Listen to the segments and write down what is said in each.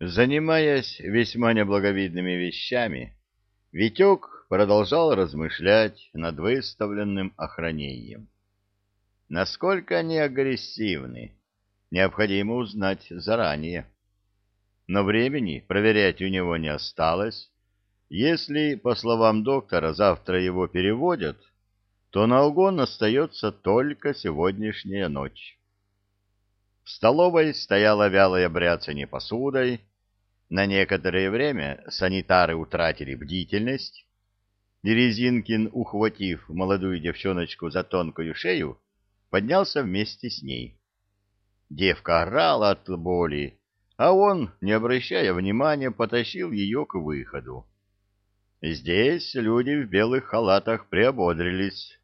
Занимаясь весьма неблаговидными вещами, Витек продолжал размышлять над выставленным охранением. Насколько они агрессивны, необходимо узнать заранее. Но времени проверять у него не осталось. Если, по словам доктора, завтра его переводят, то на угон остается только сегодняшняя ночь. В столовой стояла вялая бряцание посудой. На некоторое время санитары утратили бдительность, и Резинкин, ухватив молодую девчоночку за тонкую шею, поднялся вместе с ней. Девка орала от боли, а он, не обращая внимания, потащил ее к выходу. Здесь люди в белых халатах приободрились.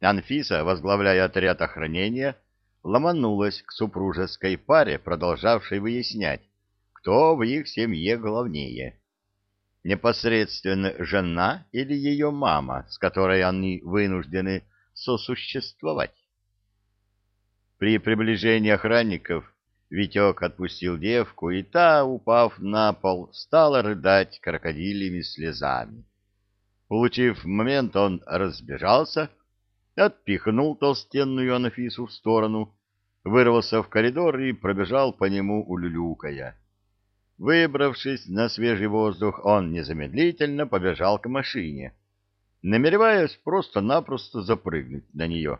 Анфиса, возглавляя отряд охранения, ломанулась к супружеской паре, продолжавшей выяснять, кто в их семье главнее. Непосредственно жена или ее мама, с которой они вынуждены сосуществовать. При приближении охранников Витек отпустил девку, и та, упав на пол, стала рыдать крокодильями слезами. Получив момент, он разбежался, отпихнул толстенную Анафису в сторону вырвался в коридор и пробежал по нему, улюлюкая. Выбравшись на свежий воздух, он незамедлительно побежал к машине, намереваясь просто-напросто запрыгнуть на нее.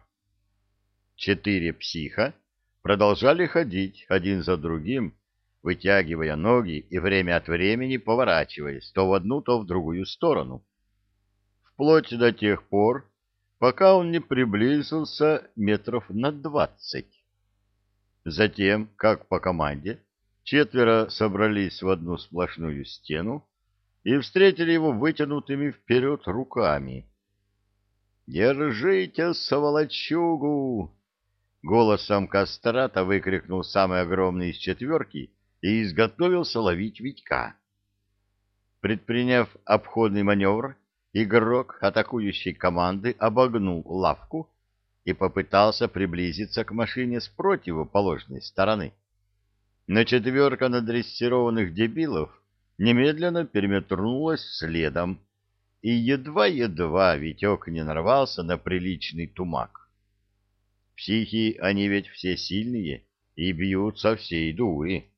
Четыре психа продолжали ходить один за другим, вытягивая ноги и время от времени поворачиваясь то в одну, то в другую сторону. Вплоть до тех пор, пока он не приблизился метров на двадцать. Затем, как по команде, четверо собрались в одну сплошную стену и встретили его вытянутыми вперед руками. «Держите сволочугу!» Голосом кастрата выкрикнул самый огромный из четверки и изготовился ловить Витька. Предприняв обходный маневр, игрок атакующей команды обогнул лавку и попытался приблизиться к машине с противоположной стороны. Но четверка надрессированных дебилов немедленно переметнулась следом, и едва-едва Витек не нарвался на приличный тумак. Психи, они ведь все сильные и бьют со всей дури.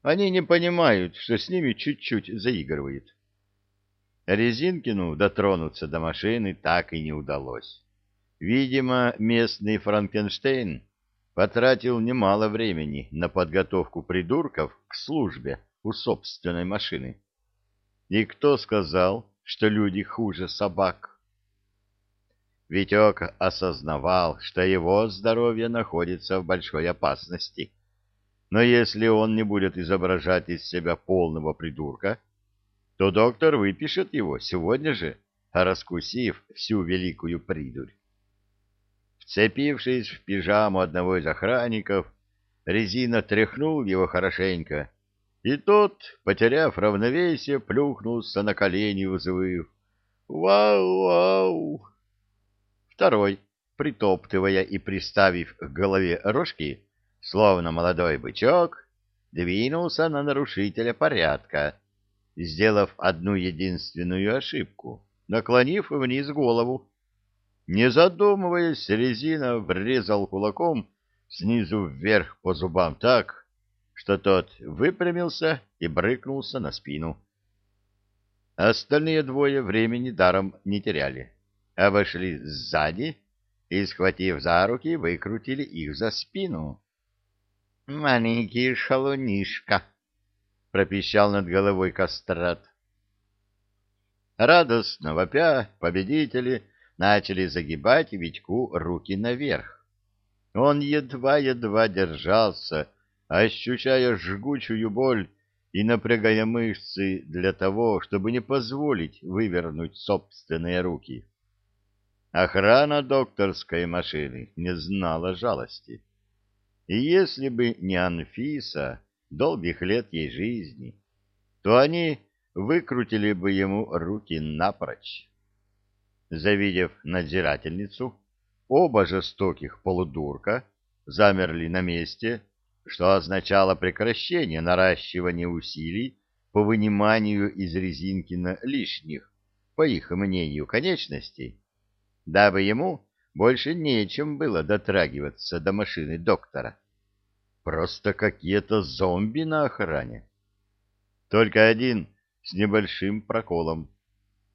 Они не понимают, что с ними чуть-чуть заигрывает. Резинкину дотронуться до машины так и не удалось. Видимо, местный Франкенштейн потратил немало времени на подготовку придурков к службе у собственной машины. И кто сказал, что люди хуже собак? Витек осознавал, что его здоровье находится в большой опасности. Но если он не будет изображать из себя полного придурка, то доктор выпишет его сегодня же, раскусив всю великую придурь. Вцепившись в пижаму одного из охранников, резина тряхнул его хорошенько, и тот, потеряв равновесие, плюхнулся на колени, взвыв «Вау-вау!». Второй, притоптывая и приставив к голове рожки, словно молодой бычок, двинулся на нарушителя порядка, сделав одну единственную ошибку, наклонив вниз голову. Не задумываясь, резина врезал кулаком снизу вверх по зубам так, что тот выпрямился и брыкнулся на спину. Остальные двое времени даром не теряли, обошли сзади и, схватив за руки, выкрутили их за спину. — Маленький шалунишка! — пропищал над головой кастрат. Радостно вопя победители начали загибать Витьку руки наверх. Он едва-едва держался, ощущая жгучую боль и напрягая мышцы для того, чтобы не позволить вывернуть собственные руки. Охрана докторской машины не знала жалости. И если бы не Анфиса, долгих лет ей жизни, то они выкрутили бы ему руки напрочь. Завидев надзирательницу, оба жестоких полудурка замерли на месте, что означало прекращение наращивания усилий по выниманию из резинкина лишних, по их мнению, конечностей, дабы ему больше нечем было дотрагиваться до машины доктора. Просто какие-то зомби на охране. Только один с небольшим проколом.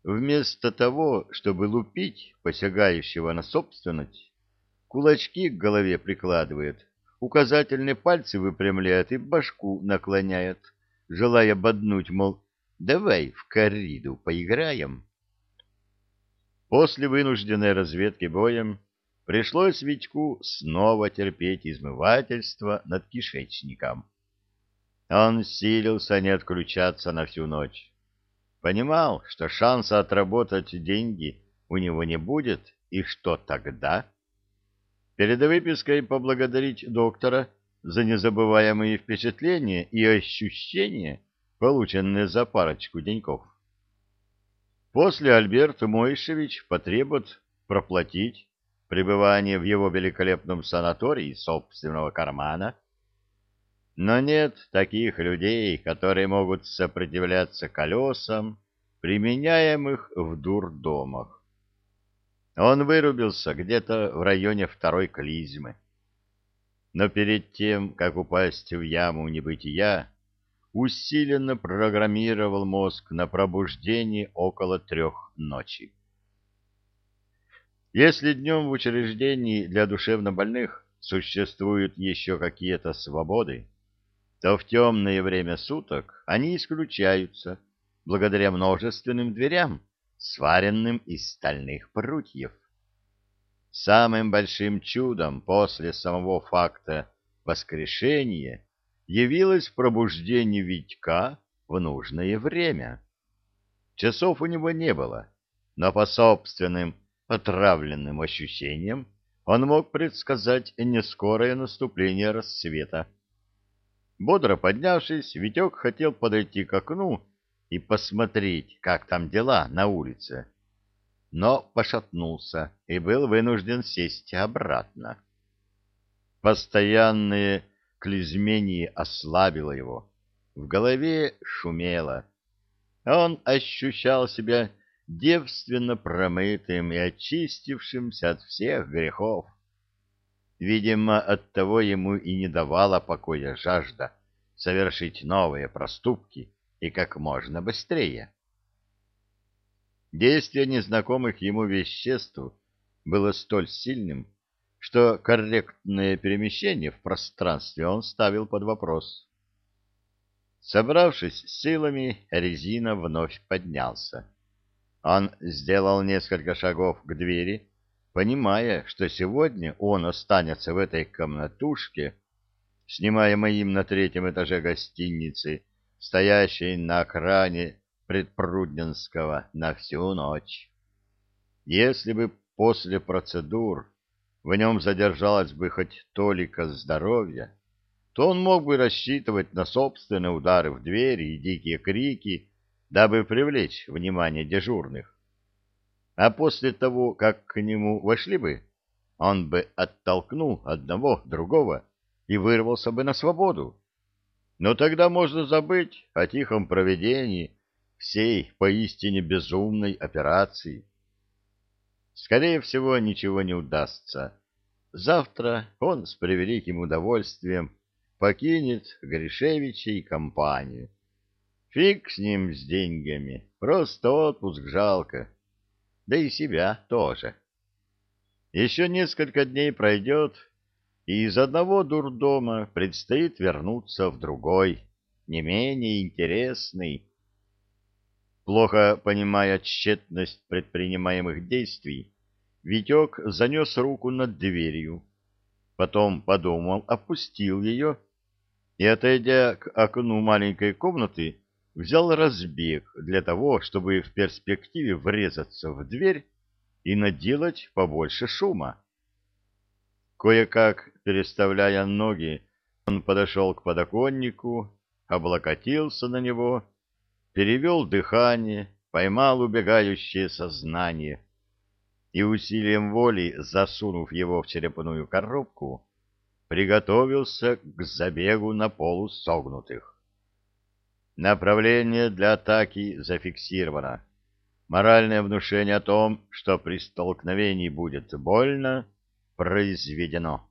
Вместо того, чтобы лупить посягающего на собственность, кулачки к голове прикладывает, указательные пальцы выпрямляет и башку наклоняет, желая боднуть, мол, давай в корриду поиграем. После вынужденной разведки боем пришлось Витьку снова терпеть измывательство над кишечником. Он силился не отключаться на всю ночь. Понимал, что шанса отработать деньги у него не будет, и что тогда? Перед выпиской поблагодарить доктора за незабываемые впечатления и ощущения, полученные за парочку деньков. После Альберт Мойшевич потребует проплатить пребывание в его великолепном санатории собственного кармана. Но нет таких людей, которые могут сопротивляться колесам, применяемых в дурдомах. Он вырубился где-то в районе второй клизмы. Но перед тем, как упасть в яму небытия, усиленно программировал мозг на пробуждение около трех ночи. Если днем в учреждении для душевнобольных существуют еще какие-то свободы, то в темное время суток они исключаются благодаря множественным дверям, сваренным из стальных прутьев. Самым большим чудом после самого факта воскрешения явилось пробуждение Витька в нужное время. Часов у него не было, но по собственным отравленным ощущениям он мог предсказать нескорое наступление рассвета. Бодро поднявшись, Витек хотел подойти к окну и посмотреть, как там дела на улице, но пошатнулся и был вынужден сесть обратно. Постоянные клизмение ослабило его. В голове шумело. Он ощущал себя девственно промытым и очистившимся от всех грехов. Видимо, оттого ему и не давала покоя жажда совершить новые проступки и как можно быстрее. Действие незнакомых ему веществ было столь сильным, что корректное перемещение в пространстве он ставил под вопрос. Собравшись силами, резина вновь поднялся. Он сделал несколько шагов к двери, понимая, что сегодня он останется в этой комнатушке, снимаемой им на третьем этаже гостиницы, стоящей на окраине Предпрудненского, на всю ночь. Если бы после процедур в нем задержалось бы хоть толика здоровья, то он мог бы рассчитывать на собственные удары в двери и дикие крики, дабы привлечь внимание дежурных. А после того, как к нему вошли бы, он бы оттолкнул одного, другого и вырвался бы на свободу. Но тогда можно забыть о тихом проведении всей поистине безумной операции. Скорее всего, ничего не удастся. Завтра он с превеликим удовольствием покинет Гришевича и компанию. Фиг с ним с деньгами, просто отпуск жалко. Да и себя тоже. Еще несколько дней пройдет, и из одного дурдома предстоит вернуться в другой, не менее интересный, Плохо понимая тщетность предпринимаемых действий, Витек занес руку над дверью, потом подумал, опустил ее и, отойдя к окну маленькой комнаты, взял разбег для того, чтобы в перспективе врезаться в дверь и наделать побольше шума. Кое-как, переставляя ноги, он подошел к подоконнику, облокотился на него перевел дыхание, поймал убегающее сознание и усилием воли, засунув его в черепную коробку, приготовился к забегу на полусогнутых. Направление для атаки зафиксировано. Моральное внушение о том, что при столкновении будет больно, произведено.